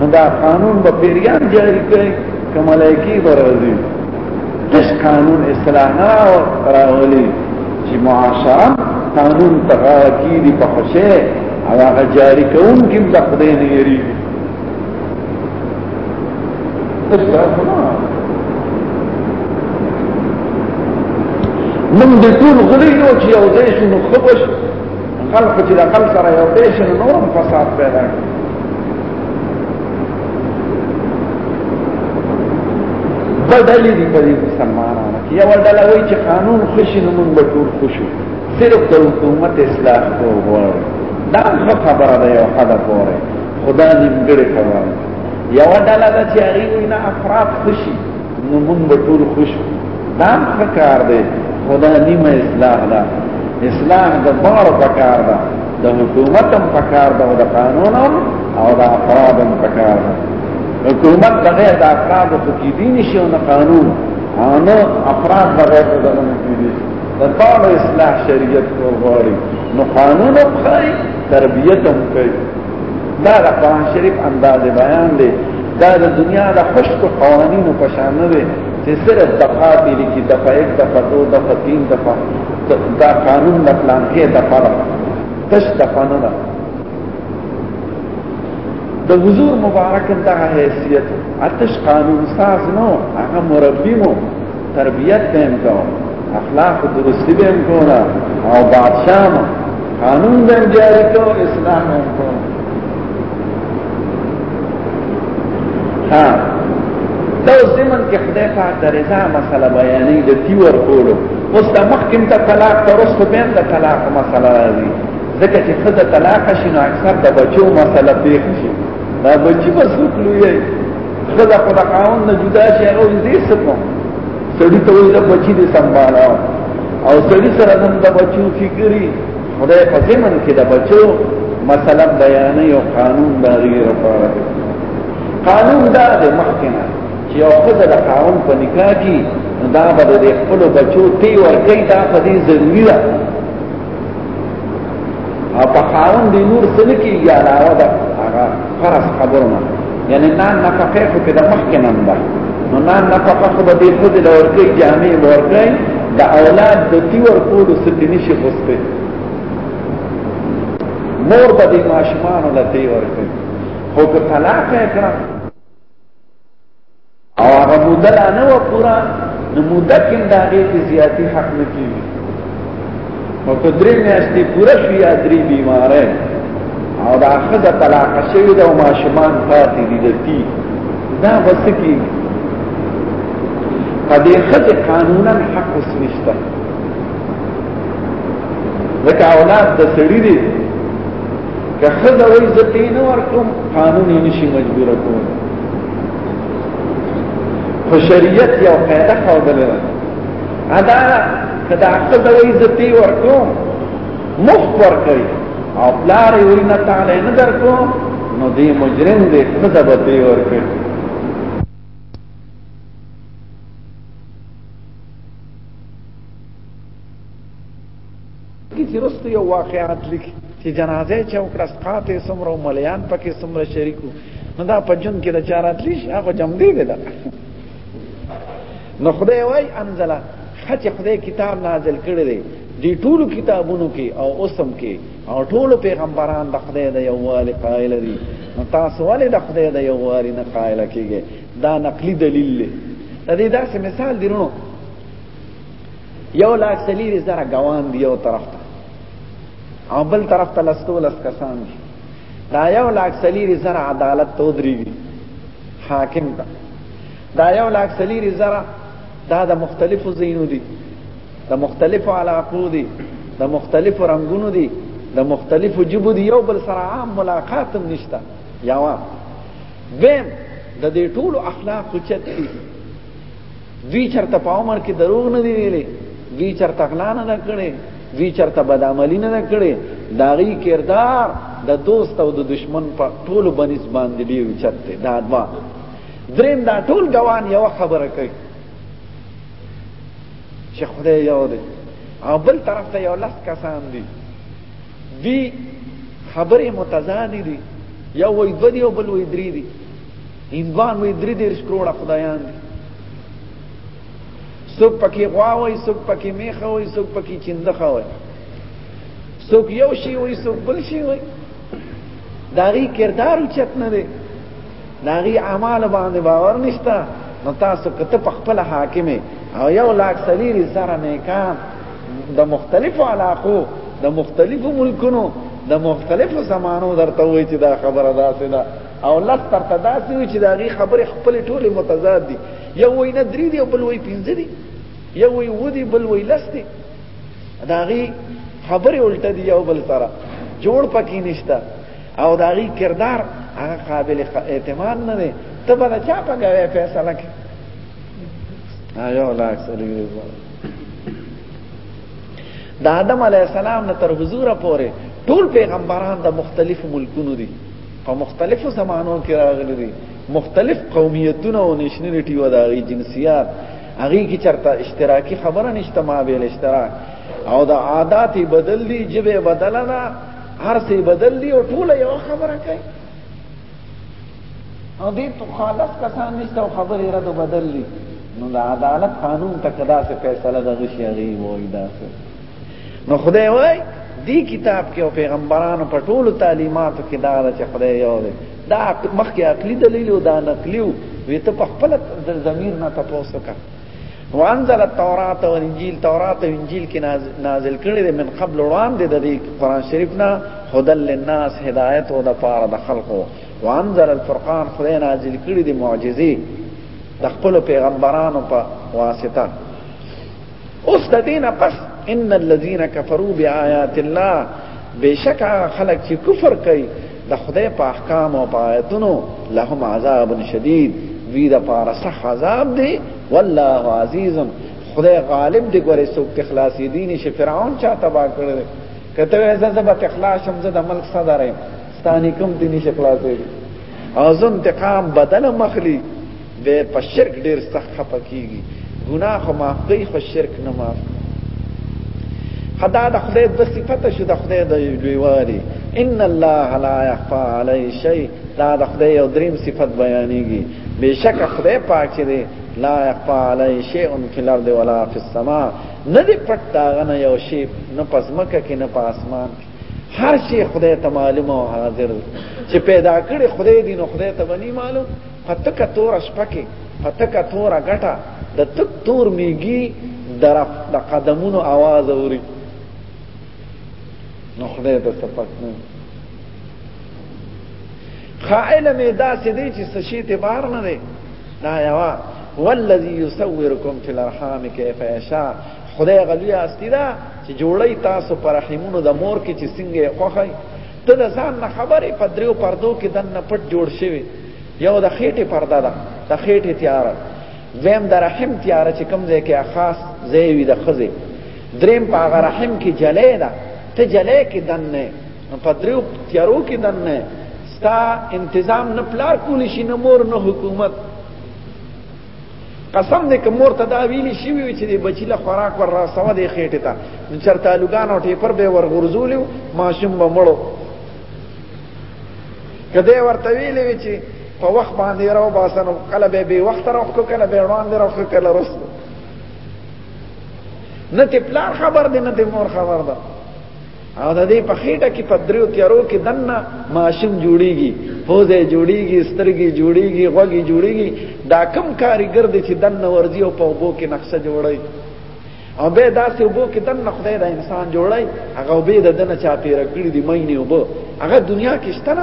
نو دا قانون به پیریان جاری کړي کملایکی برازي داس قانون اصلاح نه راولي چې معاشره قانون تغاکی دی په خوشه او هغه جاری کوم کې د خدای نه یری من د ټول غړي یو چې یو ځای شنو خبر خلق چې د خلق سره یو پیشن نورم فساد پیدا کړي بدلی دی په دې مسلمانانو کې یو ډله وایي چې قانون خوشي نه مونږ ټول خوشو صرف د حکومت اصلاح کوو دا خبره ده یو حدا کوره خدا دې ګړې کوي یو ډله چې هغه وینا افراد خوشي نو مونږ به ټول خوش دا ښه کار دی خو دا نیمه اصلاح ده اصلاح د دواړو په کار ده د حکومت هم په کار ده او د قانون هم او د افراد هم په کار ده حکومت بغیر د افرادو خو کېدی نه شي او نه قانون او نه افراد بغیر د دغه نه کېدی شي د دواړو اصلاح شریعت غواړي نو قانون هم ښایي تربیت هم کوي دا د قران شریف انداز بیان دی دا د دنیا د خشکو قوانینو په شان نه دی چې صرف دفعه دی لیکي دفعه 1 دفعه 2 دفعه 3 دفعه دا قانون د پلان کې دفعه ده تش دفعه نه ده د حضور مبارک دغه حیثیت آتش قانون ساز نو هغه مربی مو تربیت به هم کو اخلاق درستی به هم کو او بادشاہ قانون به هم جاری کو اسلام به هم کو ها دا اوس زمن کې خدای پاک د رضا مسله بیانې د تیور کولو اوس د مخکم ته طلاق تر اوسه به د طلاق مسله راځي ځکه چې خدای طلاق شي نو اکثر د بچو مسله پیښ شي دا بچي بس وکړي ښځه خو د خاوند نه جدا شي هغه ولې دې څه کوم سړي ته وایي د بچي دې سنباله او سړي سره هم د بچو فکري خدای په زمن کې د بچو مثلا بیانې او قانون د غیر لپاره قانون دا د مخکنه چې یو خدای د قانون په نکاح کې دا به د خپل بچو تی ورکې دا په دې ضروري ده او په خاون دی نور څه نه کیږي علاوه ده هغه فرض خبرونه یعنی نان نفقه خو کې د مخکې نن ده نو نان نفقه خو به دې خو د ورکې جامې ورکې د اولاد د تی ورکول څه دې نشي غوسته مور به دې ماشومان له تی ورکې خو که طلاق یې کړه او هغه موده لا نه و پوره نو موده کې د هغې کې زیاتي حق نه کېږي نو که درې میاشتې پوره شي یا درې بیمارۍ او دا ښځه طلاقه شوې ده او ماشومان پاتې دي د تي دا به څه کېږي په دې ښځې قانونا حق اوس نشته ځکه اولاد د سړي دی که ښځه وایي زه ترې نه ورکوم قانون یې نشي مجبوره کولی په شریعت یو قاعده ښودلې ده ادا کدا عقل د وی زتی ورکو مفت ورکړي او پلار یې ورنه تعالی نه درکو نو دې مجرم دې خدای به دې ورکړي چې رستو یو واقعات لیکي چې جنازه چې وکړه سقاط یې سمره او مليان پکې سمره شریکو نو دا په جون کې د چارات لیش هغه جمع دی ده نو خدای وای انزلا خچ خدای کتاب نازل کړی دی دی ټول کتابونو کې او اوسم کې او ټول پیغمبران د خدای د یووالي قائل دي نو تاسو ولې د خدای د یووالي نه قائل کیږئ دا نقلی دلیل دی د دې داسې مثال دی نو یو لاک سلیری زره گوان دی یو طرف تا او بل طرف تا لستو لس کسان دی دا یو لاک سلیری زره عدالت تو دریگی حاکم تا دا یو لاک سلیری زره دا د مختلفو زینو دی د مختلفو علاقو دی د مختلفو رنگونو دی د مختلفو جبو دی یو بل سره عام ملاقات هم نشته یوه دویم د دې ټولو اخلاق اوچت دي دوی چرته په عمر کې دروغ نه دی ویلي دوی چرته غلا نه کړي دوی چرته بدعملی نه کړي داغي کردار د دا دوست او د دشمن په ټولو بنس باندې ډیر چته دا دوا دریم دا ټول ګوان یو خبره کوي چې خدای یو دی او بل طرف ته یو لاس کسان دي دی خبره متضاد دي یو وای دو دی او بل وای درې دي هندوان وی درې دېرش کروړه خدایان دي څوک پکې غوا وای څوک پکې میخه وای څوک پکې چندخه وای څوک یو شی وای څوک بل شی وای داغي کردار چت نه دی داغي اعمال باندې باور نشتا نو تاسو کته په خپل حاکم او یو لاک سلیری سره نه کان د مختلفو علاقو د مختلفو ملکونو د مختلفو زمانو درته وای چې دا خبره داسې ده دا او لس ترته داسې وي چې د هغې خبرې خپلې ټولې متضاد دي یو وایي نه درې دي او بل وایي پنځه دي یو وایي اووه دي بل وایي لس دي د هغې خبرې الټه دي یو بل سره جوړ پکې نشته او د هغې کردار هغه قابل اعتماد نه دی ته به د چا په ګوې فیصله کې یو لا اکثر د آدم علی السلام نه تر حضور پورې ټول پیغمبران د مختلفو ملکونو دي په مختلفو زمانو کې راغلي دي مختلف قومیتونه او نېشنلټي و داغي جنسیات هغه کې چرته اشتراکي خبره نشته ما به اشتراک او د عادت بدل دي جبه بدل نه هر څه بدل دي او ټول یو خبره کوي او دې تو خالص کسان نشته او خبره را ده بدل دي نو د عدالت قانون تکدا سے فیصله د غشي غي وای دا سه نو خدای وای دی کتاب کې او پیغمبرانو په ټولو تعلیماتو کې دا چې خدای یو دی دا مخکې عقلی دلیل او دا نقلی او وی ته په خپل ضمیر نه تاسو کا وانزل التوراۃ والانجیل تورات او انجیل کې نازل کړي من قبل وړاندې د دې قران شریف نه هدل للناس هدایت او د پاره د خلقو وانزل الفرقان خدای نازل کړي د معجزې د خپل پیغمبرانو په واسطه اوس د دینه پس ان الذين كفروا بآيات الله بشک خلق چې کفر کوي د خدای په احکام او په آیتونو لهم عذاب شدید دوی د پاره سخت عذاب دی والله عزیز خدای غالب دی ګورې څوک تخلاصي دین شي فرعون چا تبا کړل کته زه زه به تخلاص شم زه د ملک صدر یم ستانی کوم دین شي خلاصې او زه انتقام بدل مخلی دی په شرک ډیر سخت خپه کیږي ګناه خو معاف کوي خو شرک نه معاف خدا د خدای د صفته شو د خدای د لویوالي ان الله لا يخفى عليه شيء دا د خدای یو دریم صفت بیانېږي بشک خدای پاک چې دی لا يخفى عليه شيء في الارض ولا في السماء نه دی پټ داغه نه یو شی نه پزمکه کې نه په اسمان کې هر شی خدای ته معلومه او حاضر چې پیدا کړي خدای دین او خدای ته ونی معلوم په تکه تور شپه کې په تکه تور غټه د تک تور میږي درف د قدمونو आवाज اوري نو خدای ته سپک نه خائل می دا سدی چې سشي ته بار نه دی دا یوا والذي يصوركم في الارحام كيف يشاء خدای غلی استی دا چې جوړی تاسو پر رحمونو د مور کې چې څنګه خوخی ته ځان نه خبرې پدریو پردو کې دنه پټ جوړ شوی یو د خېټې پرده ده د خېټې تیاره دویم د رحم تیاره چې کوم ځای کې خاص ځای وي د ښځې دریم په هغه رحم کې جلۍ ده ته جلۍ کې دننه په دریو تیارو کې دننه ستا انتظام نه پلار کولی شي نه مور نه حکومت قسم دې که مور ته دا ویلی شي وي چې دې بچی له خوراک ور راسوه دې خېټې ته چرته لوګان او ټیپر به ور غرزولیو ماشوم به مړو کده ورته ویلې وی چې په وخت باندې راو باسنو کله به به وخت راو کو کله به روان دی راو کله رس نه ته پلان خبر دی نه ته مور خبر ده او د دې په خېټه کې په دریو تیارو کې دنه ماشوم جوړیږي پوزه جوړیږي سترګې جوړیږي غوږی جوړیږي دا کم کاریګر دی چې دنه ورځي او په وبو کې نقشه جوړوي او به داسې وبو کې دنه خدای دا انسان جوړای هغه به د دنه چا پیر کړی دی مینه وبو هغه دنیا کې شته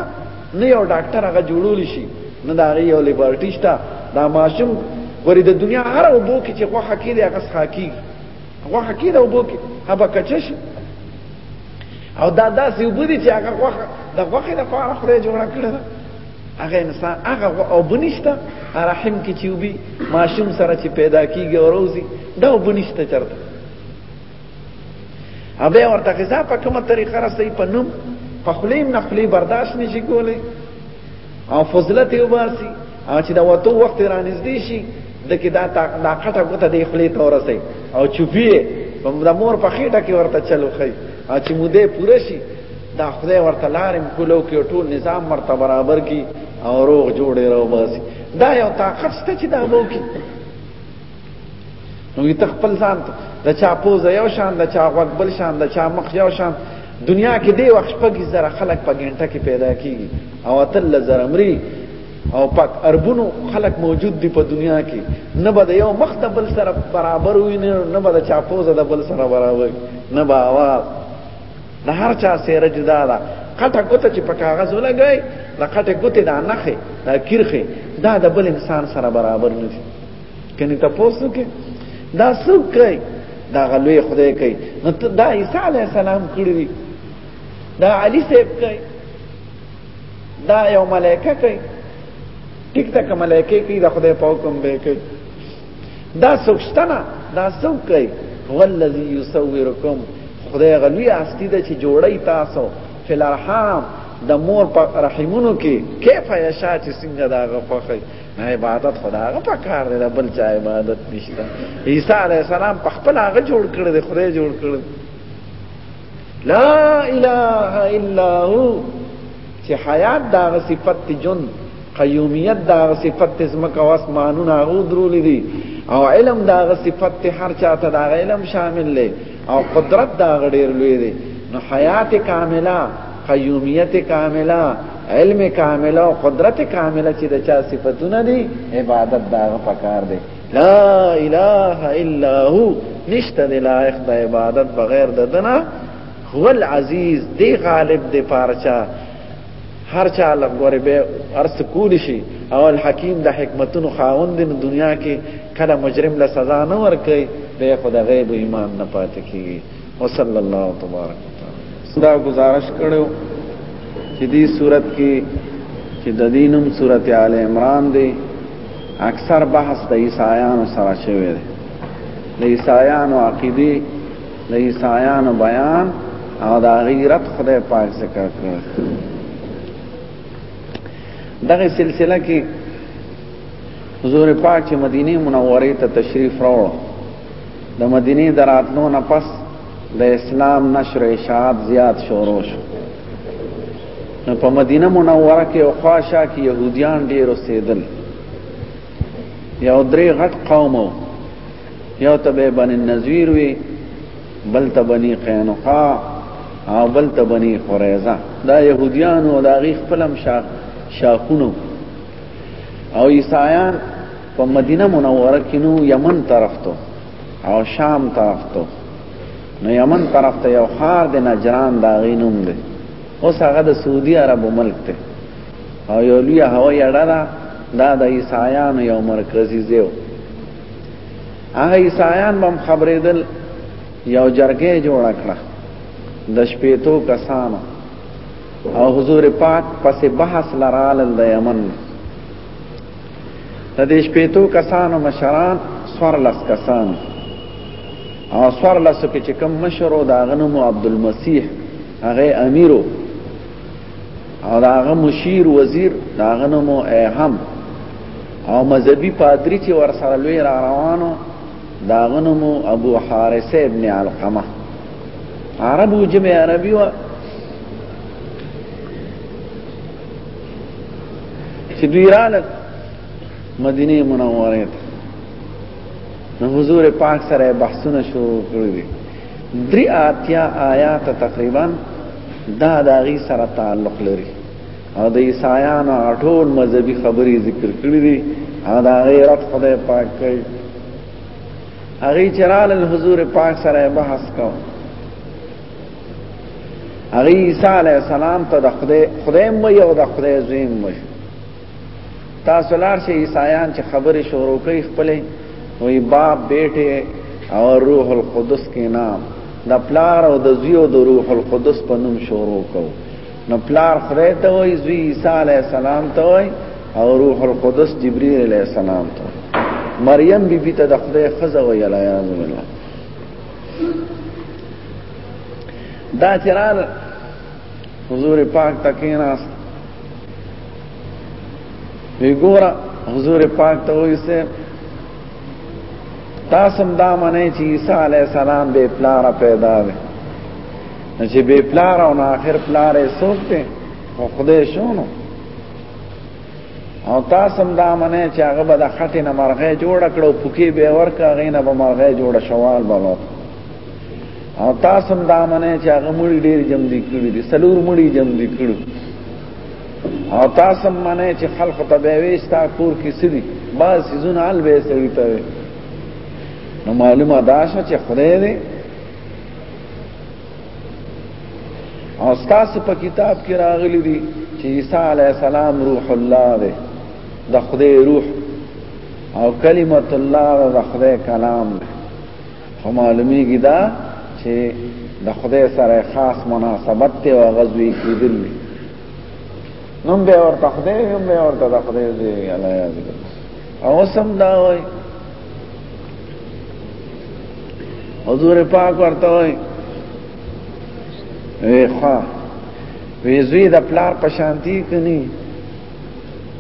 نه یو ډاکټر هغه جوړول شي نه دا یو لیبرټی شته دا ماشوم ورې د دنیا هر وبو کې چې خو حقیقت دی هغه حقیقت هغه حقیقت وبو کې هغه کچش او دا داسې وبو دي چې هغه د غوخه د فارغ خدای جوړ کړی هغه انسان هغه او بنشته رحم کې چې وبي ماشوم سره چې پیدا کیږي او روزي دا وبنشته چرته هغه ورته غذا په کومه طریقه رسي په نوم په خلیم نه خلی برداشت نشي کولی او فضلت یې وباسي او چې دا وته وخت رانږدې شي د کې دا طاقت غوته د خلی ته ورسي او چوپی په مور په خېټه کې ورته چلو خي چې مو دې پوره شي دا خدای ورته لارم کولو کې ټول نظام مرته برابر کی او روغ جوړې راو باسي دا یو طاقت شته چې دا مو کی نو ته خپل ځان ته د چا پوزه یو شان د چا غوږ بل شان د چا مخ یو شان دنیا کې دی وخت پګي زره خلک په ګنټه کې پیدا کیږي او تل زره مري او پاک اربونو خلک موجود دي په دنیا کې نه به یو مخ د بل سره برابر وي نه به د چا پوزه د بل سره برابر نه به आवाज د هر چا سره جدا ده کټه کوته چې په کاغذ ولګي د کټه کوته دا نخې دا کیرخه دا د بل انسان سره برابر نه دي کني تاسو کې دا څوک کوي دا غلوې خدای کوي نو دا عیسی علی السلام کړی دی دا علی صاحب کوي دا یو ملائکه کوي ټیک تک ملائکه کوي د خدای په حکم به کوي دا سوچتنه دا څوک دی هو الذی یصورکم خدای غلوی استی د چې جوړی تاسو فل ارحام د مور په رحمونو کې کیف یشا چې څنګه دا غفخی نه عبادت خدا غ په کار دی بل چا عبادت نشته عیسی علی السلام په خپل هغه جوړ کړی دی خدای جوړ کړی لا اله الا هو چې حیات دا صفت جن قیومیت دا صفت زمکه او اسمانونه هغه درولې دي او علم دا صفت هر چاته دا علم شامل دی او قدرت دا غډیر لوی دی نو حیات کامله قیومیت کامله علم کامله او قدرت کامله چې د چا صفاتونه دي عبادت دا پکار دی لا اله الا هو نشته د لایق د عبادت بغیر د دنا هو العزیز دی غالب دی پارچا هر چا لګوري به ارس کول شي او الحکیم د حکمتونو خاوند دی دنیا کې کله مجرم له سزا نه ورکي به خدای غیب ایمان نه پاتې کیږي وصلی الله تبارک وتعالى دا گزارش کړو چې دې صورت کې چې د دینم صورت آل عمران دی اکثر بحث د عیسایانو سره شوی دی د عیسایانو عقیده د عیسایانو بیان او د غیرت خدای پاک ذکر کړ دغه سلسله کې حضور پاک چې مدینه منوره ته تشریف راوړ د مدینه دراتلو نه پس د اسلام نشر اشاعت زیات شروع شو نو په مدینه منوره کې او خواشه کې يهوديان ډېر اوسېدل یو درې غټ قوم یو ته به بنی نذیر وی بل ته بنی قینقاع او بل ته بنی قریظه دا يهوديان او دا غي خپلم شاخ شاخونو او عیسایان په مدینه منوره کې نو یمن طرف ته او شام طرف ته نو یمن طرف ته یو خار د نجران دا غینوم دی اوس هغه د سعودي عربو ملک دی او یو لوی هوایي اډه ده دا د عیسایانو یو مرکزی ځای هغه عیسایان هم خبرېدل یو جرګه جوړ کړه د شپېتو کسانو او حضور پاک پسې بحث لرال د یمن د دې شپېتو کسانو مشران سورلس کسان او سورلس کې چې کوم مشرو دا غنم عبد المسيح هغه امیرو او دا غنم مشیر وزیر دا غنم اهم او مذهبي پادری چې ور سره لوی را روانو دا غنم ابو حارثه ابن علقمه عربو جمع عربي و چې دوی رااله مدینه منوره ته نو حضور پاک سره بحثونه شروع کړی دي درې آتیا آیات تقریبا دا داغي سره تعلق لري او د عیسایانو ټول مذهبي خبرې ذکر کړې دي او دا غیرت خدای پاک کوي هغه چرال الحضور پاک سره بحث کوي هغه عیسی علی السلام ته د خدای خدای مو یو د خدای زویم مو تاسو لار شي عیسایان چې خبرې شروع کوي خپلې وی باپ بیٹه او روح القدس کې نام د پلار او د زیو د روح القدس په نوم شروع کو نو پلار خدای ته وی زوی عیسی علی السلام ته وی او روح القدس جبرئیل علی السلام ته مریم بیبي بی ته د خدای خزه ویل یا الله دا چې راغله حضور پاک ته کېناست وی ګوره حضور پاک ته وایي صاحب تاسو هم دا منئ چې عیسی علیه السلام بې پلاره پیدا دی نو چې بې پلاره او نه آخر پلاره یې څوک دی خو خدای شو نو او تاسو هم دا منئ چې هغه به د خټې نه مرغۍ جوړه کړه او پوکې به یې ورکړه هغې نه به مرغۍ جوړه شوال به به او تاسو هم دا منئ چې هغه مړي ډېر جمدي کړي دي څلور مړي جمدي کړي او تاسو هم منئ چې خلکو ته به یې وایي ستا کور کې څه دي بعض څیزونه حل به یې سړي ته وایي نو معلومه دا شوه چې خدای دی او تاسو په کتاب کې راغلي دي چې عیسی علی السلام روح الله دی د خدای روح او کلمت الله د خدای کلام دی خو معلومیږي دا چې د خدای سره خاص مناسبت دی او غزوی کېدل دی نوم به ورته خدای هم به ورته د خدای دی الله یاد او سم دا وایي حضور پاک ورته وای وی خوا وی زوی د پلار په شانتی کني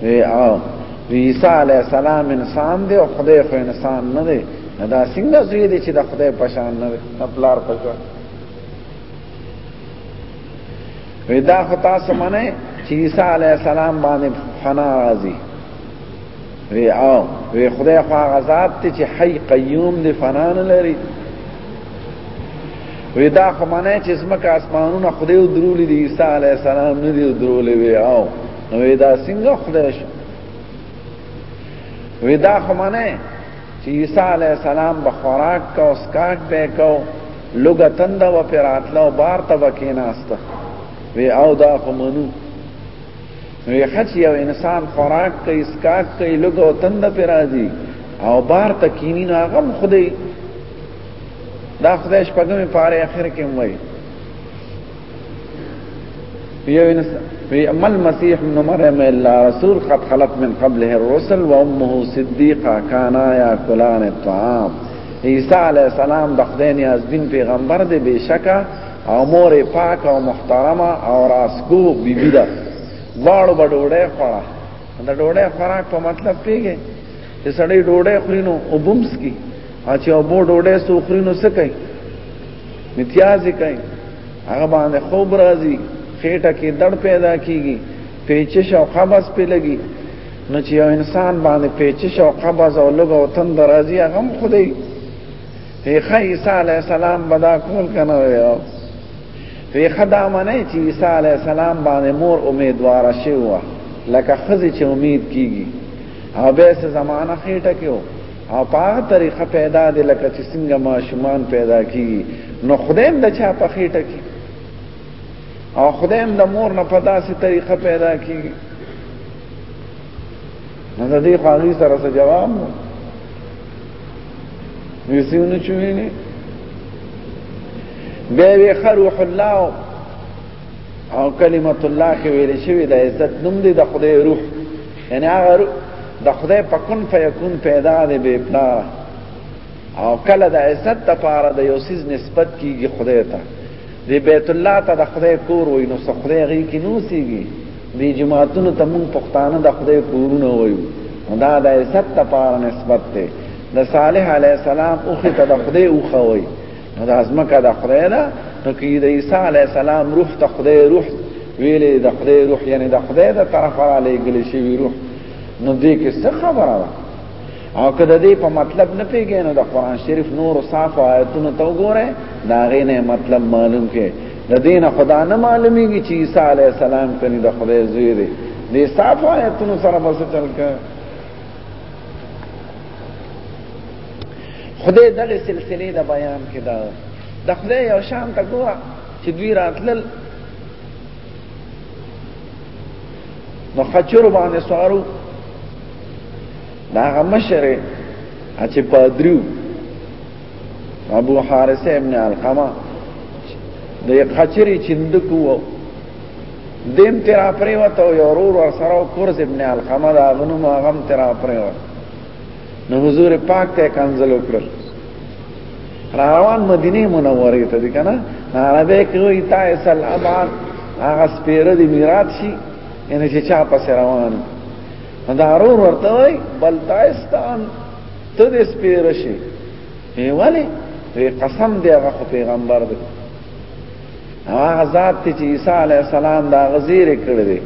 وی او وی عیسی علی السلام انسان دی او خدای خو انسان نه دی دا څنګه زوی دی چې د خدای په شان نه دی د پلار په شان وی دا خو تاسو منئ چې عیسی علی السلام باندې فنا راځي وی او وی خدای خو هغه ذات ته چې حي قيوم دی فنا نه لري وی دا خو معنی چې زمکه اسمانونه خدای او درولې دي عيسى عليه السلام نه دی درولې وی او نو دا څنګه خدای شو وی دا خو معنی چې عيسى عليه السلام به خوراک کا او سکاک به کو لوګه تنده و پراتلو بار ته وکیناسته وی او دا خو منو نو یې خچ یو انسان خوراک کوي اسکاک کوي لګو تند پر راځي او بار تکینی نو هغه خدای دا خدای شپږم پاره اخر کې وایي یو انسان اما المسيح ابن مريم الا رسول قد خلت من قبله الرسل وامه صديقه كانا ياكلان الطعام عیسی علیہ السلام د خدای نیاز بین پیغمبر دی بشکا او مور پاک او محترمه او راسکو بیبی ده واړو به ډوډۍ خوړه دا ډوډۍ خوراک په مطلب پیږي چې سړی ډوډۍ خوري نو وبمس کی چې او بو ډوډۍ سو خوري نو څه کوي امتیاز کوي هغه باندې خوب راځي خېټه کې دړ پیدا کیږي پیچش او قبض په لګي نو چې یو انسان باندې پیچش او قبض او لګ او تند راځي هغه خدای تیخه عیسی علیہ السلام بدا کول کنه ویو تیخه دا منه چې عیسی علیہ السلام باندې مور امیدوار شي وا لکه خزي چې امید کیږي او به سه زمانہ خېټه کېو او په طریقه پیدا دي لکه چې څنګه ماشومان پیدا کیږي نو خدایم د چا په خېټه کې او خدایم د مور نه په داسې طریقه پیدا کیږي نو د دې خالي سره څه جواب نو یسونه چوینه به خروح الله او کلمت الله کې ویل شوی د عزت نوم دی د خدای روح یعنی هغه د خدای په کن فیکون پیدا دی به پلا او کله د عزت د پاره د یو سیز نسبت کیږي خدای ته دی بیت الله ته د خدای کور وای نو خدای غي کې نو سیږي دی جماعتونو ته مونږ پښتانه د خدای کورونه وایو دا د عزت لپاره نسبت دی د صالح علی السلام او خته د خدای او خوي نو د ازمکه د خدای نه نو کې د عیسی علی السلام روح ته خدای روح ویلې د خدای روح یعنی د خدای د طرفه را لېګل شي روح نو دې کې څه خبره ده او کده دې په مطلب نه پیږي نو د قران شریف نور صاف آیتونو ته وګوره دا غینه مطلب معلوم کې د دین خدا نه معلومیږي چې عیسی علی السلام کني د خدای زوی دی دې صاف آیتونو سره بس چل کې خدای دغه سلسله د بیان کې دا د خدای یو شان ته ګوره چې دوی راتلل نو خچر باندې سوارو دا هغه مشر چې پادریو ابو حارث ابن علقمه د خچری چندکو دیم تر پرې وته یو ورور ور سره او کورز ابن علقمه دا غنو ما غم تر پرې وته نو حضور پاک ته کنزل وکړ روان مدینه منوره ته دي کنه عربه کوي تاسو الابان هغه سپیره دی میراث شي ان چې چا پس روان دا ورور ورته وای بل دایستان ته دې سپیر شي ای ولی وی قسم دی هغه پیغمبر دی هغه ذات چې عیسی علی السلام دا غزیر کړی دی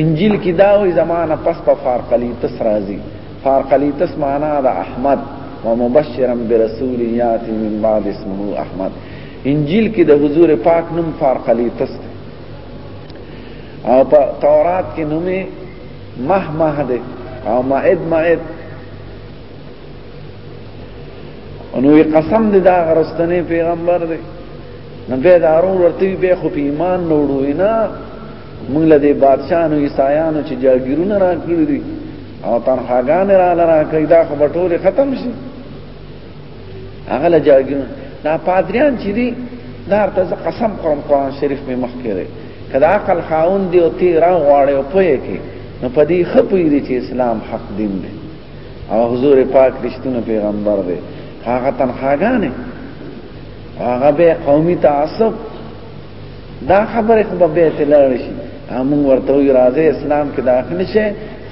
انجیل کې دا وی زمانہ پس په فارقلیتس راځي فارقلیتس معنا د احمد ومبشرا برسول یاتی من بعد اسمه احمد انجیل کې د حضور پاک نوم فارقلیتس او په تورات کې نومه مه مه دی او معد معد نو قسم دی دا غرستنی پیغمبر دی نو به دا ورو ورته به خو په ایمان نه وړوي نه موږ له دې بادشاہانو عیسایانو چې جاګیرونه راکړي دي او تنخواګان را لرا کوي دا خو به ټول ختم شي هغه له جاګیون دا پادریان چې دي دا ته زه قسم کوم قرآن شریف می مخ کړي کله عقل خاون دی او تی را غواړي او پوهه کې نو په دې خپوی دي چې اسلام حق دین دی او حضور پاک رښتونه پیغمبر دی هغه تنخواګانې هغه به قومي تعصب دا خبره خو به بیت لړ شي همون ورته وی راځي اسلام کې داخل شي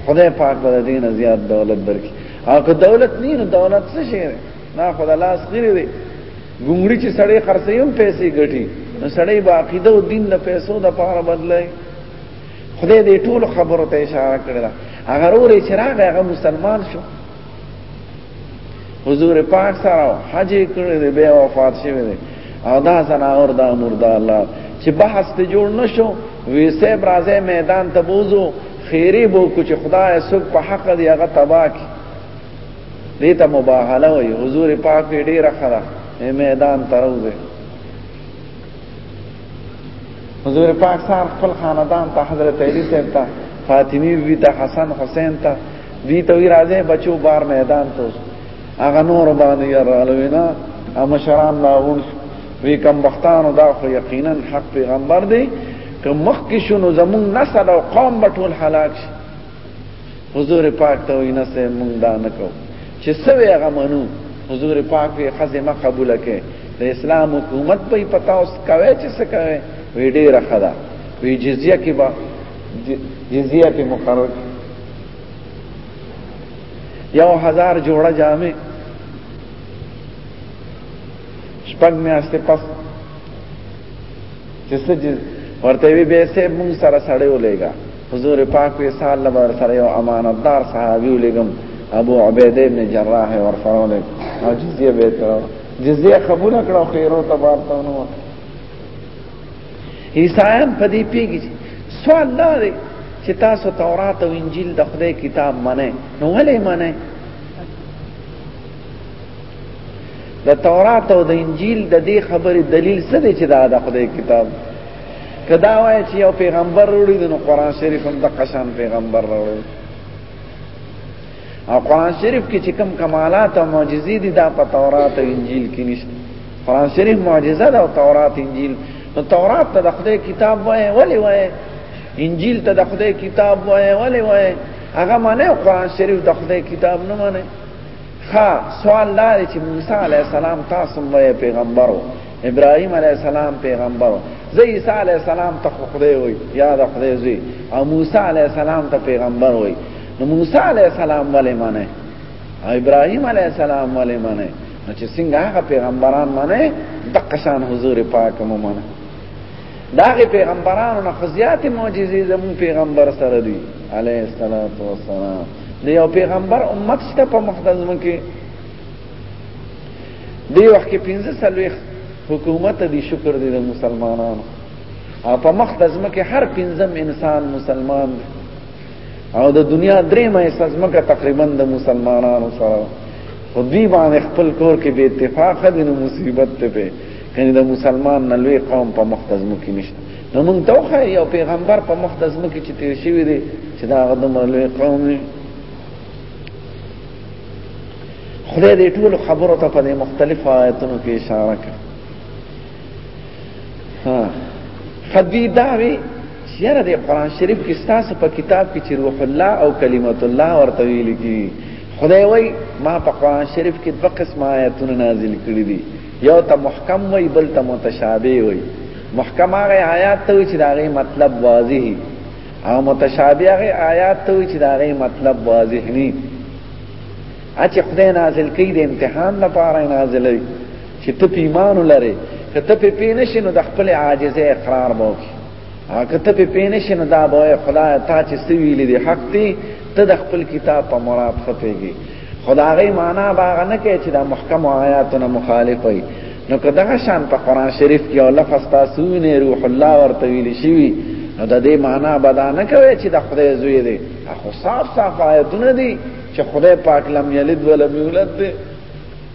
خدای پاک به دین زیات دولت درکړي او که دولت نه نو دولت څه شي نه خدای لاس غری دی ګونګړي چې سړی خرڅي هم پیسې ګټي نو سړی با عقیده او دین د پیسو د پاره بدلای خدای دې ټول خبرو ته اشاره کړې ده هغه ورې چې راغی هغه مسلمان شو حضور پاک سره حج کړی دی بیا وفات شوی دی او دا زناور دا مردا الله چې بحث ته جوړ نشو ویسه برازه میدان ته بوزو خیری بو کو چې خدای سب په حق دی هغه تبا کی دیتا مباهله وی حضور پاک ډیر خره میدان تروزه حضور پاک سار خپل خاندان ته حضرت علی صاحب ته فاطمی وی ته حسن حسین ته وی ته وی راځه بچو بار میدان ته هغه نور باندې یاره الوینا امشران لا ونس وی کم بختانو دا خو یقینا حق پیغمبر دی که مخکې شونو زمون نسل او قوم به ټول هلاک شي حضور پاک ته وی نسه مونږ دا نکو چې سوي هغه منو حضور پاک یې خزه ما قبول کړي د اسلام حکومت په پتا اوس کوي چې څه کوي وی ډیره خدا وی جزیه کې با جزیه په مقرر یو هزار جوړه جامې شپږ میاشتې پس چې څه ورته وی به سه مون سره سړی ولېګا حضور پاک وی سال لبر سره یو امانتدار صحابي ولېګم ابو عبیده ابن جراح ورفرول او جزیه به تر جزیه قبول کړو خیرو تبارته نو عیسایان په دې پیږي سوال دا دی چې تاسو تورات او انجیل د خدای کتاب منئ نو ولې منئ د تورات او د انجیل د دې خبرې دلیل څه دی چې دا د خدای کتاب کدا وای چې یو پیغمبر وروړي نو قران شریف هم د قشان پیغمبر وروړي او قران شریف کې چې کوم کمالات او معجزې دي دا په تورات او انجیل کې نشته قران شریف معجزه ده او تورات انجیل نو تورات ته د خدای کتاب وای ولی وای انجیل ته د خدای کتاب وای ولی وای هغه معنی قران شریف د خدای کتاب نه معنی ها سوال دا دی چې موسی علی السلام تاسو مې پیغمبرو ابراهيم عليه السلام پیغمبر زي عيسى عليه السلام ته خدای وي یا د خدای زوی او موسی عليه السلام ته پیغمبر وي نو موسی عليه السلام ولې معنی او ابراهيم عليه السلام ولې معنی نو چې څنګه هغه پیغمبران معنی د قشان حضور پاک مو معنی داغه پیغمبرانو نه خزيات معجزې زمو پیغمبر سره دي عليه الصلاه والسلام د یو پیغمبر امت شته په مقدس مونږ کې دی وخت کې 15 سلويخ حکومت دی شکر دی د مسلمانانو او په مقدس مونږ کې هر پنځم انسان مسلمان دی او د دنیا درې مې سزمکه تقریبا د مسلمانانو سره خو دی باندې خپل کور کې به اتفاق دي نو مصیبت ته به کني د مسلمان نلوي قوم په مقدس مونږ کې نشته نو موږ ته خو یو پیغمبر په مخ د زمکه چې تیر شوی دی چې دا غو دومره لوی قوم دی خدای دې ټول خبرو ته په دې مختلفو آیتونو کې اشاره کړه ها خدی داوی چیرې د قران شریف کې ستاسو په کتاب کې چې روح الله او کلمت الله ورته ویل کی خدای وای ما په قران شریف کې دوه قسم آیتونه نازل کړی دي یو ته محکم وای بل ته متشابه وای محکم هغه آیات ته چې داغه مطلب واضح او متشابه هغه آیات ته چې داغه مطلب واضح نه اچ خدای نازل کړي د امتحان لپاره نازلې چې ته ایمان لرې که ته په پینې شنو د خپل عاجزه اقرار وکړي هغه ته په پینې شنه دا به خدای تا چې سویلې دي حق دي ته د خپل کتاب په مراد خپېږي خدای معنا باغ نه کوي چې دا محکم آیاتونه مخالف وي نو که دغه شان په قران شریف کې او لفظ تاسو نه روح الله ورته ویل شي نو د دې معنا بدا نه کوي چې د خدای زوی دی خو صاف صاف آیتونه دي چې خدای پاک لم یلد ولم یولد دی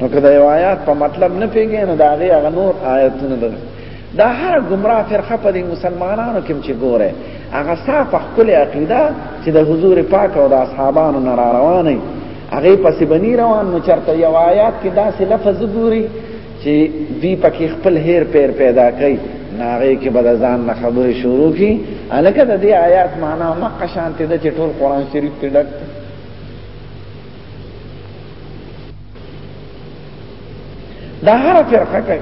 نو که دا یو آیات په مطلب نه پیږي نو دا هغه هغه نور آیاتونه ده دا هر گمراه فرقه په دې مسلمانانو کې چې ګوره هغه صاف خپل عقیده چې د حضور پاک او د اصحابانو نه را روانه هغه پسې بنی روان نو چرته یو آیات کې داسې لفظ ګوري چې دی پکې خپل هیر پیر پیدا کوي ناغه کې بد ځان نه خبرې شروع کی الکه د دې آیات معنا مکه شانته د چټول قران شریف کې ډک دا هر فرقه کوي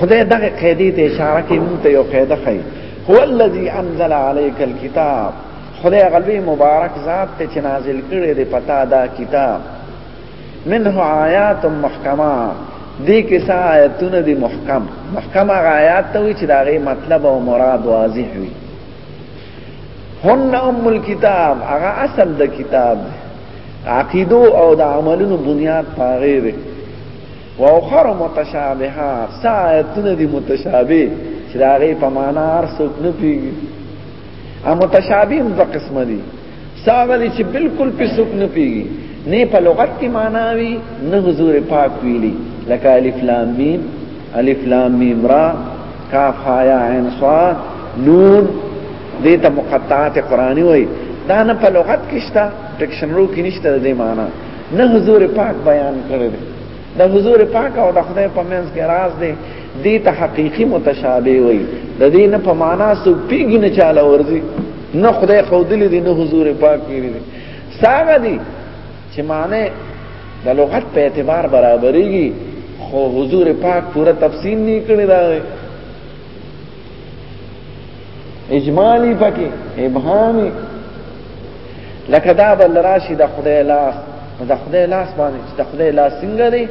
خدای دغه قیدې ته اشاره کوي مونږ ته یو قیده کوي هو الذي انزل عليك الكتاب خدای غلوی مبارک ذات ته چې نازل کړي دی پتا دا کتاب منه آیات محکمات دې کې سا آیتونه دي محکم محکم آیات ته وي چې دا غي مطلب او مراد واضح وي هن ام الكتاب هغه اصل د کتاب عقیدو او د عملونو بنیاد پاره دی و اخر متشابهات سایتونه دي متشابه چې هغه په معنا ارسوک نه پیږي ا متشابه په قسم دي ساغه دي چې بالکل په سوق نه پیږي نه په لغت کې معنا وي نه حضور پاک ویلي لکه الف لام میم الف لام میم را کاف ها یا عین صاد نون دې ته مقطعات قرآنی وای دا نه په لغت کې شته ډکشنرو کې نشته دې معنا نه حضور پاک بیان کړی د حضور پاک او د خدای په منځ کې راز دی دې ته حقيقي متشابه وي د دې نه په معنا سو پیګی نه چاله ورزي نه خدای خودل دي نه حضور پاک کړی دي ساګه دي چې معنی د لغت په اعتبار برابرېږي خو حضور پاک پورا تفصیل نه کړی دا اجمالی پکې ابهامي لکه دا بل راشي د خدای لاس د خدای لاس باندې چې د خدای لاس څنګه دی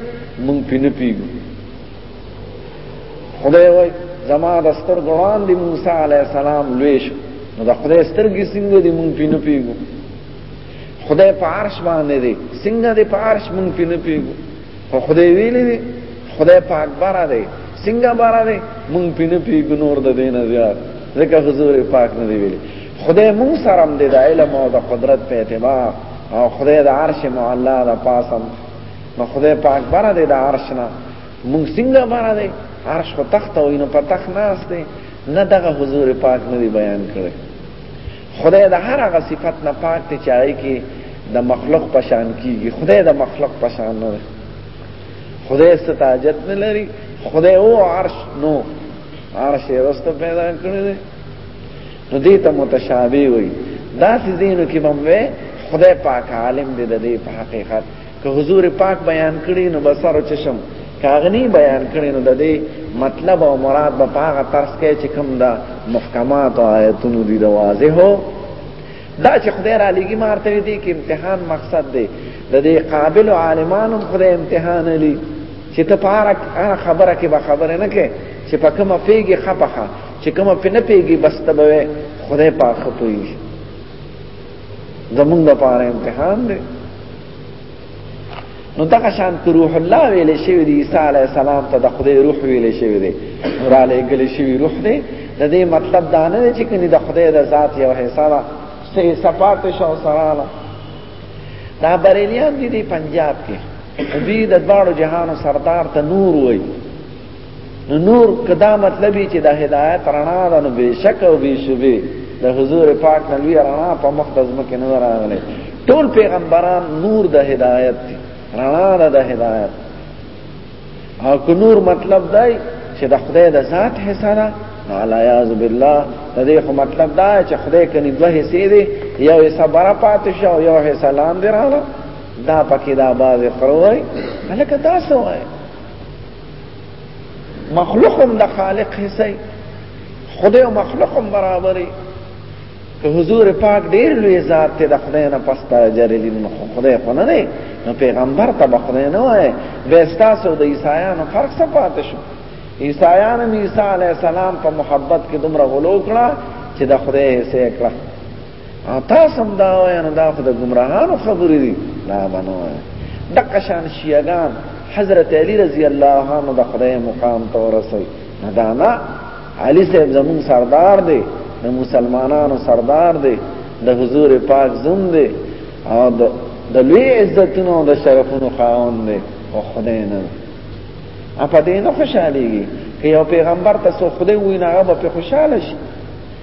مونږ پینې پیګو خدای وای زما د ستر ګړان دی موسی علی السلام لوی شو نو د خدای سترګې څنګه دی مونږ پینې پیګو خدای په عرش باندې دی څنګه دی په عرش مونږ پینې پیګو خو خدای ویلي دي خدای پاک بارا دی څنګه بارا دی مونږ پینې پیګ نور د دین زیات ځکه حضور پاک نه دی ویلي خدای مونږ سره هم دی د علم او د قدرت په اعتبار او خدای د عرش معلا د پاسم نو خدای پاک بارا دی د عرش نه مونږ څنګه بارا دی عرش خو تخت او نه په تخت ناس دی نه دغه حضور پاک نه دی بیان کړی خدای د هر هغه صفت نه پاک دی چې هغه کې د مخلوق پشان کیږي خدای د مخلوق پشان نه خدای ستاجت نه لري خدای او عرش نو عرش رسته پیدا کړی دی نو دې ته متشابه وي دا سيزونو کې بموي خدای پاک عالم دې د دې په حقیقت که حضور پاک بیان کړي نو بسر چشم کاغنی بیان کړي نو د دې مطلب او مراد به پاغه طرز کې چې کوم دا محکمات او آیتونو دي د واضح دا چې خدای را لګي مارته دي کې امتحان مقصد دی د دې قابل عالمانو خدای امتحان لري چې ته پارک خبره کې به خبره نه کې چې په کومه پیږي خپخه چې کومه په نه پیږي بس ته به خدای پاک خپوي زمونږ لپاره امتحان دی نو دغه شان روح الله ویل شوی دی عیسی علی السلام ته د خدای روح ویل شوی دی نور علی ګل شوی روح دی د دې مطلب دا نه چې کني د خدای د ذات یو حساب سه صفات شو سره دا بریلیان دي دی پنجاب کې دوی د دواړو جهانو سردار ته نور وایي نو نور کدا مطلب چې د هدایت رڼا ده نو بشک او بشبه د حضور پاک نبی رڼا په مخ د ځمکه نه راغله ټول پیغمبران نور د هدایت دي رڼا ده د هدایت او کو نور مطلب دی چې د خدای د ذات حصہ ده علی یاذ بالله د دې خو مطلب دا چې خدای کني دوه حصے دي یو حصہ برا پاتې شو یو حصہ لاندې راغله دا پکې دا باز خروي هلکه تاسو وایي مخلوق هم د خالق حصہ خدای او مخلوق هم برابرې که حضور پاک ډیر لوی ذات ته د خدای نه پستا جرلی نو خدای خو نه دی نو پیغمبر ته خدای نه وای وستا سو د عیسایانو فرق څه پاتې شو عیسایانو عیسی علی السلام په محبت کې دومره غلو کړه چې د خدای حصے کړه تاسو هم دا وایي نو دا خو د ګمراهانو خبرې دي دا باندې وایي دغه شان شیعاګان حضرت علی رضی الله عنه د خدای مقام ته ورسوي نه دا نه علی صاحب زمون سردار دی د مسلمانانو سردار دی د حضور پاک زوم دی او د لوی عزتونو او د شرفونو خاوند دی او خدای نه اپا دې نه خوشاليږي که یو پیغمبر تاسو خدای وینه هغه به خوشاله شي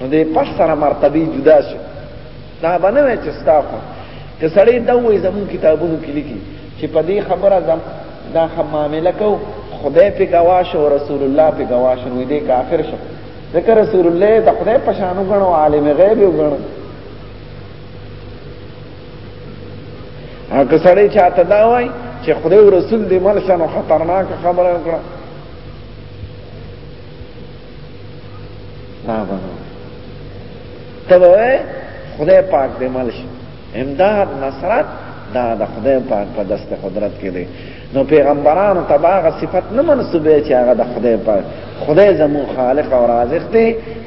نو دې پس سره مرتبه جدا شي دا باندې وای چې ستاسو که سړی دا وایي زمون کتابونو کې لیکي چې په دې خبره زم دا خمامله کو خدای په گواش او رسول الله په گواش نو دې کافر شو ذکر رسول الله د خدای په شان وګڼو عالم غیب وګڼو هغه سړی چې اته دا وای چې خدای او رسول دې مل شنو خطرناک خبره وکړه دا بنو ته وای خدای پاک دې مل شي امداد نصرت دا د خدای پاک په دست قدرت کې دی نو پیغمبرانو ته هغه صفت نه منسوبه چې هغه د خدای پاک خدای زمو خالق او رازق دی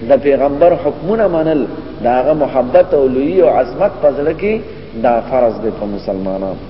د پیغمبر حکمونه منل داغه محبت او لوی او عظمت پزړه کې دا فرض دی په مسلمانانو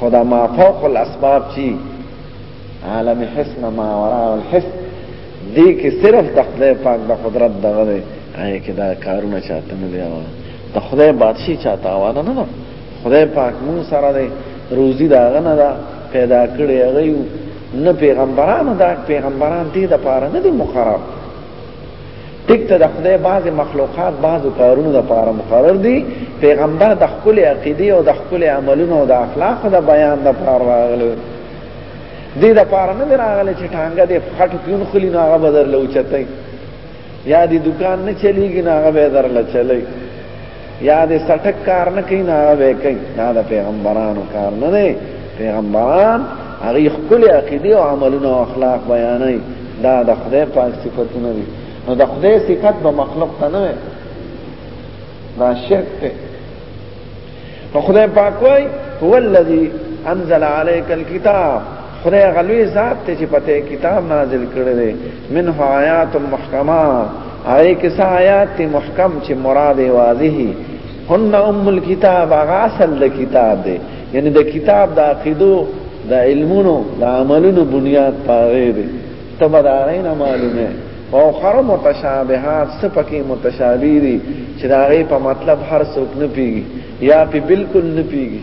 خدا ما فوق الاسباب چی عالم حسن ما وراء الحسن دی کې صرف د خدای پاک د قدرت دغه دی آیا کې دا کارونه چاته نه دی او د خدای بادشي چاته وانه نه نه خدای پاک مون سره دی روزي دا غنه دا پیدا کړی هغه یو نه پیغمبرانو دا پیغمبران دې د پاره نه دي مقرر ټیک ته د خدای بعضې مخلوقات بعضو کارونو لپاره مقرر دي پیغمبر د ښکلې عقیدې او د ښکلې عملونو او د اخلاقو د بیان لپاره راغلی دې لپاره نه دی راغلی چې ټانګه دې په خټو کې ونښلي نو هغه به درله اوچتوي یا دې دوکان نه چلیږي نو هغه به یې درله چلوي یا دې سټک کار نه کوي نه به کوي دا د پیغمبرانو کار نه دی پیغمبران هغه خپل عقیده او عملونه او اخلاق بیانوي دا د خدای پاک صفاتونه دي نو د خدای صفات به مخلوق ته نه دا شرک دی نو خدای پاک وایي هو الذي انزل عليك الكتاب خدای غلوی ذات ته چې پته کتاب نازل کړی دی منه آیات محکمات هغه کې څه آیات محکم چې مراد واضح هن ام الكتاب هغه اصل د کتاب دی یعنی د کتاب د عقیدو د علمونو د عملونو بنیاد پاره دی تبه دا غینا معلومه او خر متشابهات سپکی متشابه دي چې دا غي په مطلب هر څوک نه پیږي یا په بالکل نه پیږي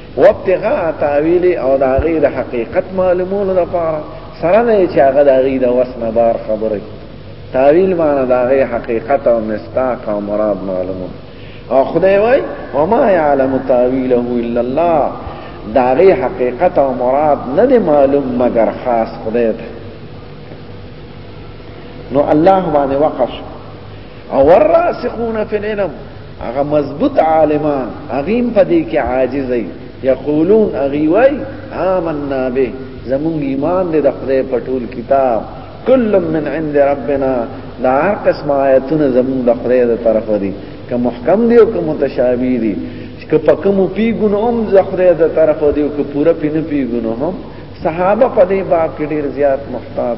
وابتغاء تعویل او د هغې د حقیقت معلومولو لپاره سره نه چې هغه د هغې د وس نه بار خبره کړي تعویل معنی د هغې حقیقت او مصداق او مراد معلومول او خدای وای وما يعلم تاويله الا الله دا غي حقیقت او مراد نه دی معلوم مگر خاص خدای ته نو الله باندې وقف او الراسخون في العلم هغه مضبوط عالمان هغه په دې کې عاجز دي یقولون هغه وای آمنا به زمون ایمان دې د خدای په ټول کتاب کل من عند ربنا دا هر قسم آیتونه زمون د خدای د طرف دي که محکم دي او که متشابه دي که په کوم پیګونو هم د خدای د طرف دي او که پوره پینې پیګونو هم صحابه په دې باب کې ډیر زیات محتاط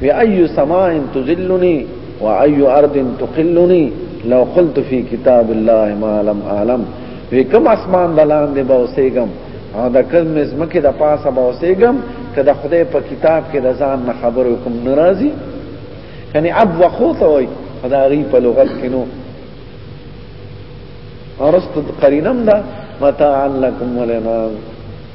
فی ای سماء تذلنی و ای ارض تقلنی لو قلت فی کتاب الله ما لم اعلم وی کم اسمان دلان دی باوسیګم او د کم مزمکه د پاسه باوسیګم کله خدای په کتاب کې د ځان نه خبرو کوم ناراضي یعنی اب وقوت وای خدای په لغت کې نو ارست قرینم دا متاع لكم ولنا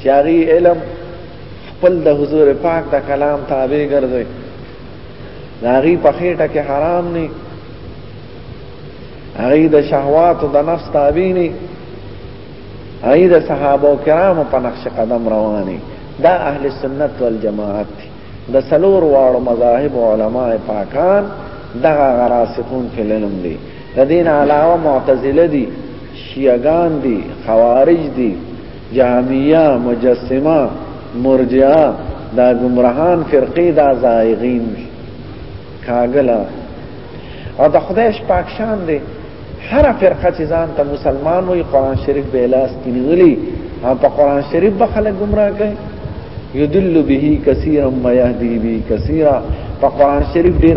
چې هغه علم خپل د حضور پاک د کلام تابع ګرځي هغه په خېټه کې حرام نه هغه د شهوات او د نفس تابع نه هغه د صحابه کرامو په نقش قدم رواني دا اهل سنت والجماعت د سلور واړو مذاهب علما پاکان دغه غراسخون فی العلم دي د دین علاوه معتزله دي شیعگان دي خوارج دي جهمیه، مجسمه، مرجعه دا گمراهان فرقې دا زائغین وي کاګلا او د خدای شپاک شان دی هر فرقه چې ځان ته مسلمان وي قران شریف به لاس کې نیولي او په قران شریف به خلک گمراه کوي یدل به کثیرا و یهدی به کثیرا په قران شریف ډیر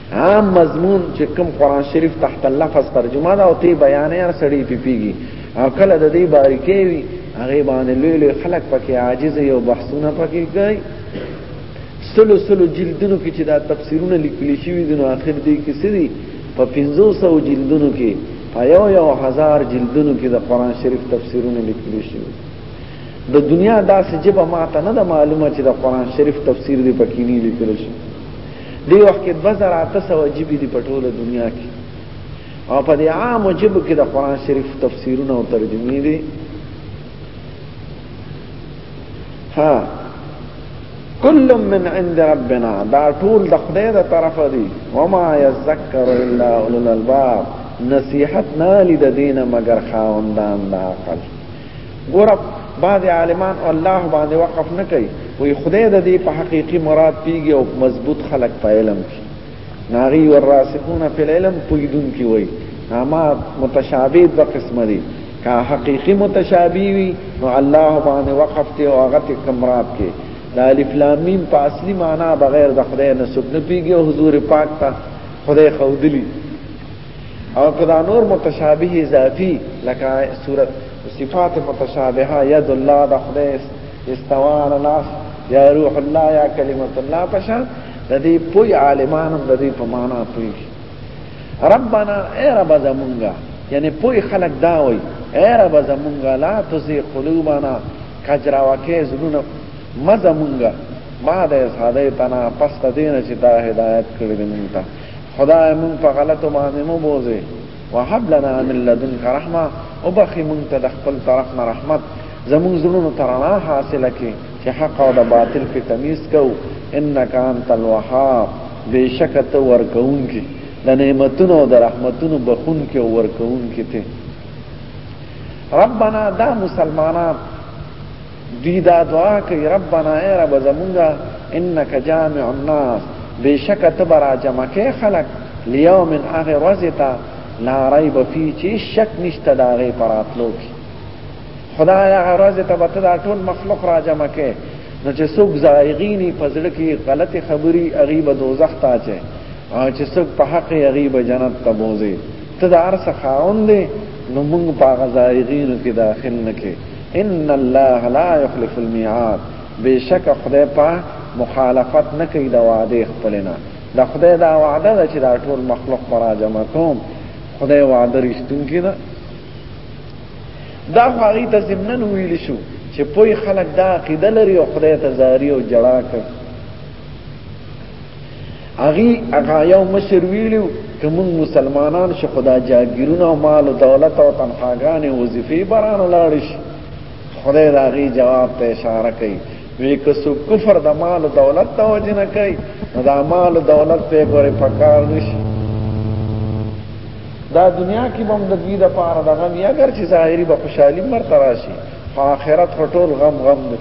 عام مضمون چې کوم قران شریف تحت اللفظ ترجمه دا او تی بیان یې سړی پیپیږي او کله د دې باریکې وي هغه باندې لوی لوی خلک پکې عاجز یو بحثونه پکې کوي سلو سلو جلدونو کې چې دا تفسیرونه لیکل شوي دي نو اخر دې کې سړي په 500 جلدونو کې په یو یو هزار جلدونو کې د قران شریف تفسیرونه لیکل شوي د دنیا داسې جبه ماته نه د معلومه چې د قران شریف تفسیر دی پکې نه لیکل شوی دی وخت کې 2800 جیبې دی په ټوله دنیا کې او په دې عام جیب کې د قران شریف تفسیرونه او ترجمې دي ها کل من عند ربنا دا ټول د خدای د طرف دی وما یذکر الا اولو الالباب نصیحت نه لید دین مگر خاوندان د عقل ګوره بعضې عالمان الله باندې وقف نه کوي وایي خدای د دې په حقیقي مراد پیږي او مضبوط خلک په علم کې نو هغوی والراسخون فی العلم پوهېدونکي وایي اما متشابه دوه قسمه دي که حقیقي متشابه وي نو الله باندې وقف دی او هغه ته کمراد کې د الف لام میم په اصلي معنا بغیر د خدای نه څوک نه پیږي او حضور پاک ته خدای خودلی او کدا نور متشابه اضافي لکه صورت صفات متشابهه يد الله د خدای استوا الناس یا روح الله یا کلمت الله پشان د دې پوی عالمانو د دې په معنا پوی ربنا اے رب زمونږه یعنی پوی خلق دا وای اے رب زمونږه لا تزي قلوبنا کجرا وکه زړونه مزمونږه ما د ساده تنا پس دینه چې دا هدایت کړی مونږ ته خدای مون په غلطو باندې مو بوزي وهب لنا من لدنك رحمه وبخي مون ته د خپل طرف نه رحمت زمون زړونو ترنا حاصله کې چې حق او د باطل په تمیز کو انك انت الوهاب بشکت ورکون کې د نعمتونو او د رحمتونو بخون کې ورکون کې ته ربنا دا مسلمانان دوی دا دعا کوي ربنا اے رب زمونږه انک جامع الناس بشک تبرا جمع کې خلق لیوم اغه ورځتا لا ریب فی چې شک نشته دا غي پراتلو کې خدای هغه ورځ ته به دا ټول مخلوق را جمع کې نو چې څوک زایغینی فضل کې غلط خبري غریب دوزخ ته اچي او چې څوک په حق غریب جنت ته بوزي ته دا ارسه خاوند نو موږ په غزایغینو کې داخل نه کې ان الله لا يخلف الميعاد بشک خدای پاک مخالفت نه کوي د وعده خپل نه د خدای دا وعده ده چې دا ټول مخلوق به راجمع کوم خدای وعده رښتونکې ده دا خو هغې ته ضمنن ویلی شو چې پوی خلک دا عقیده لري او خدای ته زاري او جړا کوي هغه هغه یو مشر ویلو که موږ مسلمانان شو خدا جاګیرونه او مال او دولت او تنخواګانې وظیفې بران لاړ شي خدای دا غي جواب ته اشاره کوي وی که سو کفر د مال او دولت ته وجه نه کوي نو دا مال او دولت په ګوره پکار نشي دا دنیا کې بم د دې د پاره د غم یا اگر چې ظاهري به خوشحالي مرته راشي خو آخرت خټول غم غم دی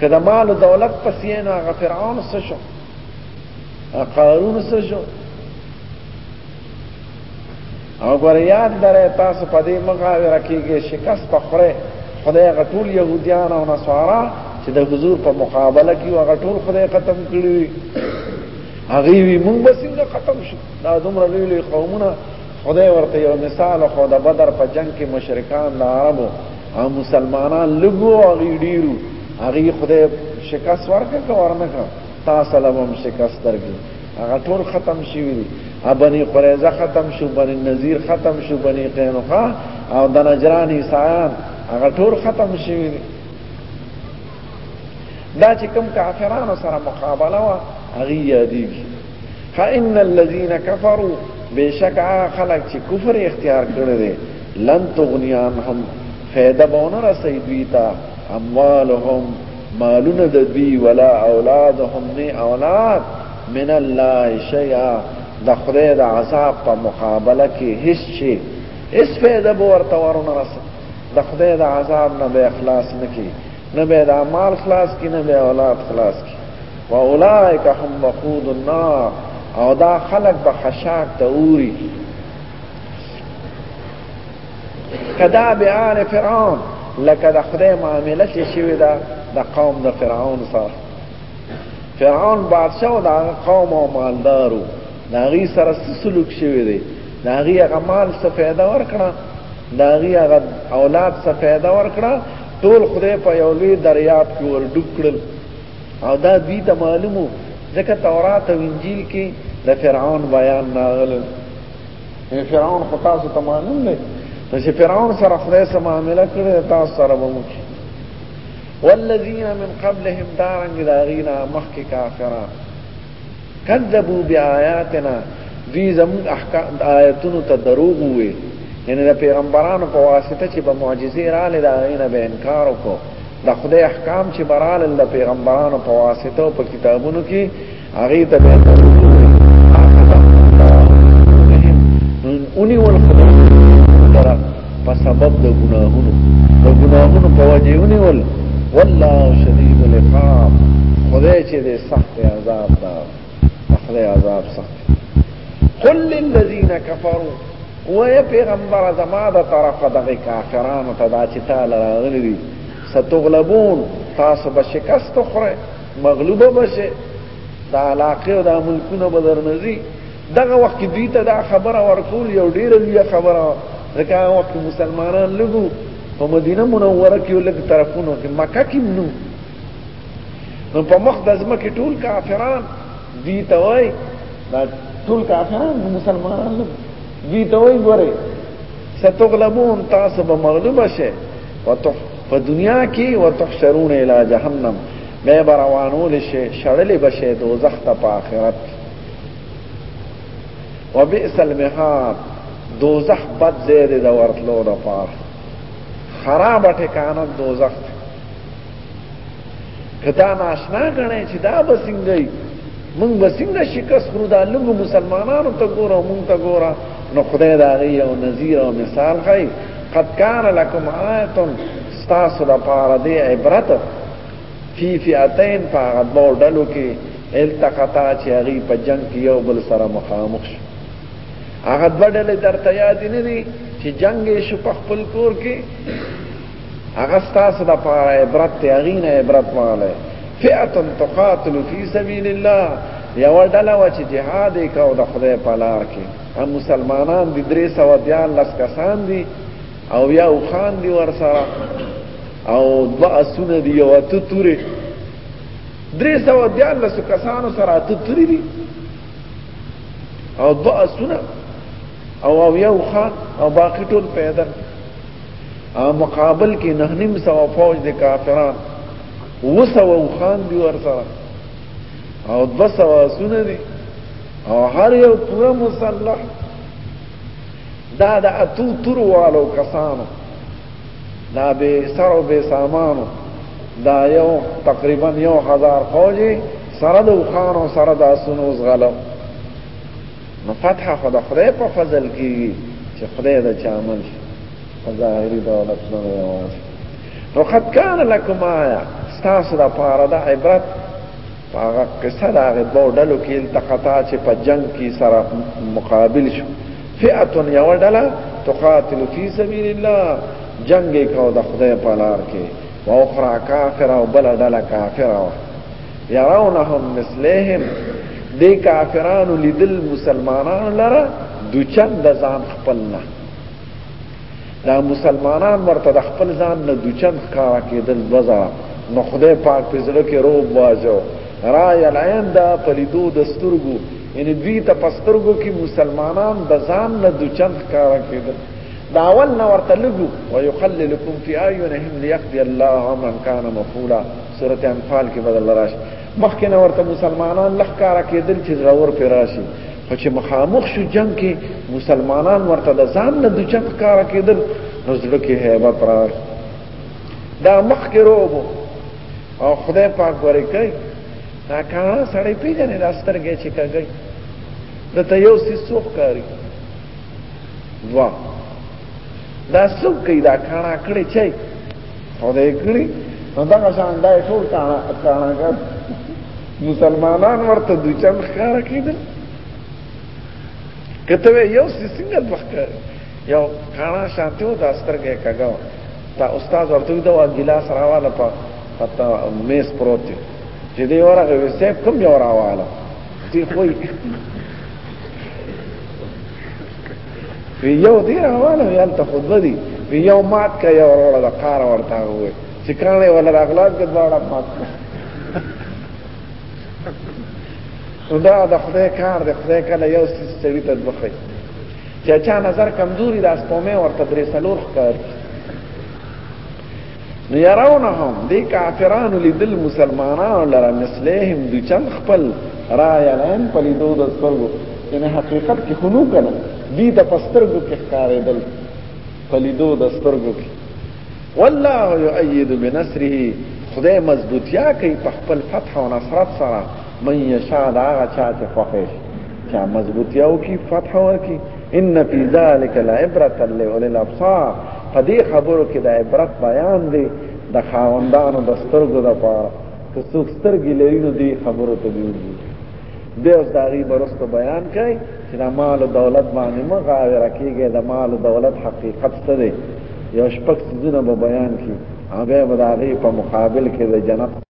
که د مال او دولت پسې نه هغه فرعون څه شو قارون څه شو او ګور یاد درې تاسو په دې مغاوره کېږي شکست په خوره خدای غټول يهوديان او نصارا چې د حضور په مقابله کې هغه ټول خدای ختم کړی هغه وی مونږ به څنګه ختم شو دا دومره لوی قومونه خدای ورته یو مثال خو د بدر په جنگ کې مشرکان د عربو او مسلمانان لګو هغه ډیرو هغه خدای شکست ورکړ که ورنه کړ تاسو له هم شکست درګي هغه ټول ختم شوی دی ابنی قریظه ختم شو بنی نذیر ختم شو بنی قینقاع او د نجران عیسایان هغه ټول ختم شوی دی دا چې کوم کافرانو سره مقابله وا هغه یادېږي فإن الذين كفروا بشکا خلق چې کفر اختیار کړی دی لن تغنی عنهم فیده بونه رسی دوی تا اموالهم مالون د دوی ولا اولادهم نه اولاد من الله شیئا د خدای د عذاب په مقابله کې هیڅ شي هیڅ فیده به ورته ورونه رسي د خدای د عذاب نه به اخلاص نکي نه به دا مال خلاص کی نه به اولاد خلاص کی و اولائک هم وقود النار او دا خلق به خشاک ته اوري کدا به آل فرعون لکه د خدای معامله چې شوی دا د قوم د فرعون سره فرعون بادشاہ او د قوم او مالدارو دا غي سره سلوک شوی دی دا غي هغه مال څه فائدہ ورکړه دا غي هغه اولاد څه فائدہ ورکړه ټول خدای په یو لوی دریاب کې ور ډوب کړل او دا دوی ته معلومو ځکه تورات او انجیل کې د فرعون بیان ناغل فرعون خو تاسو ته معلوم دی چې فرعون سره خدای سره معاملې کړې تاسو سره به مو والذین من قبلهم دارنګ داغینا مخک کافران کذبوا بیااتنا دوی زموږ احکام آیتونو ته دروغ وي یعنی د پیغمبرانو په واسطه چې به معجزې رااله دا غینه به انکار وکړو د خدای احکام چې برال د پیغمبرانو په واسطه او په کتابونو کې هغه ته به اونی ول خدای په سبب د ګناهونو د ګناهونو په وجه ونیول والله شدید العقاب خدای چې دې سخت عذاب دا خدای عذاب سخت قل للذین کفروا وای پیغمبر زما د طرف دغه کافرانو ته دا چې تعالی راغلی دي ستغلبون تاسو به شکست خورئ مغلوبه بشئ دا علاقه او دا ملکونه بدرنځي دغه وخت کې دوی ته دا خبره ورکول یو ډیره لویه خبره وه ځکه هغه وخت مسلمانان لږو په مدینه منوره کې لږ طرفونو کې مکه کې نو نو په مخ د ځمکې ټول کافران دوی ته وایي دا ټول کافران مسلمانان لږ دوی ته وایي ګورئ ستغلبون تاسو به مغلوب شئ وتح په دنیا کې وتحشرون الی جهنم به روانول شي شړلې بشه دوزخ ته په آخرت وبئس المهاد دوزخ بد ځای دی د ورتلو لپاره خرابه ټکانه دوزخ دی که دا ناشنا ګڼی چې دا به څنګه وي مونږ به څنګه شکست خورو دا لږو مسلمانانو ته ګوره مونږ ته ګوره نو خدای د هغې یو نظیر او مثال ښایي قد کان لکم آیتن ستاسو لپاره دی عبرت فی فئتین په هغه دوه ډلو کې التقطا چې هغه په جنگ کې یو بل سره مخامخ شو هغه دوه ډلې درته یاد نه دي چې جنگ شو په خپل کور کې هغه ستاسو د پاره عبرت ته هغه نه عبرت ماله فئه تقاتل فی سبیل الله یو ډله و چې جهاد وکاو د خدای په لار کې هم مسلمانان د درې سو دیان لس کسان دي او یا وخان دی ور سره او دوا اسونه دی او ته توري درې سو دیان له کسانو سره ته توري دي او دوا اسونه او او یا وخان او باقی ټول پیدا مقابل کې نه نیم سو فوج د کافران وسو وخان دی ور سره او دوا سو اسونه دي او هر یو پوره مسلح دا د اتو تورو والو کسانو دا به سرو به سامانو دا یو تقریبا یو هزار فوجي سره د وخانو سره د اسونو زغلو نو فتح خو د خدای په فضل کیږي چې خدای د چا من شي ظاهري دولت نه یوازې نو قد کان لکم آیا ستاسو د پاره د عبرت هغه قصه د هغه دوه ډلو کې التقطا چې په جنگ کې سره مقابل شو فئه یو ډله تقاتل فی سبیل الله جنگ کو د خدای په لار کې او اخرى کافر او بل ډله کافر او يرونهم مثلهم دې کافرانو لیدل مسلمانانو لره د چند ځان خپل نه دا مسلمانان ورته د خپل ځان نه دوچن ښکارا کېدل دوه زره نو خدای پاک په زړه کې روب واجو را یلعین دا پلیدو د سترګو یعنی دوی ته په سترګو کې مسلمانان د ځان نه دوچن ښکارا کېدل دا اول نه ورته لګو ويخللکم فی اعینهم لیقضی الله امرا کان مفعولا سورته انفال کې بدل راشي مخکې نه ورته مسلمانان لخکاره کېدل چې زړور پې راشي خو چې مخامخ شو جنګ کې مسلمانان ورته د ځان نه د جنګ ښکاره کېدل نو زړه کې هیبت راغی دا مخکې روبو او خدای پاک ورې کوي دا کاڼه سړی پیژنې دا سترګې چې کږی د ته یو څه څوک کاری وا دا څوک دا کاڼه کړی چې او دا کړی نو دا شان دا ټول کاڼه کاڼه کړ مسلمانان ورته د چم ښکار کیدل کته یو څنګه بخکر یو کاڼه شانته و دا سترګه کګاو تا استاد ورته دا ګلاس راواله په پتا میز پروت دی چې دی ورغه وسه کوم یو راواله دی خو وی یو دی روانه وی هلته خطبه دی وی یو مات که یو روړه د قار ورته ووی چې کاڼې ولا راغلان کې دواړه مات نو دا د خدای کار دی خدای کله یو څیز سړي ته بخښي چې چا نظر کمزوري د سپومې ورته درې څلور ښکاري نو يرونهم دې کافرانو لیدل مسلمانانو لره مثلهم د چند خپل رای الان په لیدو د سترګو یعنی حقیقت کې خنو کنه دې د پسترګو کې ښکارېدل په لیدو د سترګو کې والله يؤيد بنصره خدای مضبوطیا کوي په خپل فتح او نصرت سره من یشاء دا چا چې خوښ شي چا مضبوطیا او کی فتح ورکی ان فی ذلک لعبرۃ لأولی الابصار په دې خبرو کې د عبرت بیان دی د خاوندانو د سترګو د پاره که څوک سترګې لري نو دې خبرو ته دی به اوس دا غي برسته بیان کړي چې د مال او دولت باندې مغاوره راکېږي د مال او دولت حقیقت څه دی یو شپږ سيزونه به بیان کړي هغه به د هغه په مقابل کې د جنت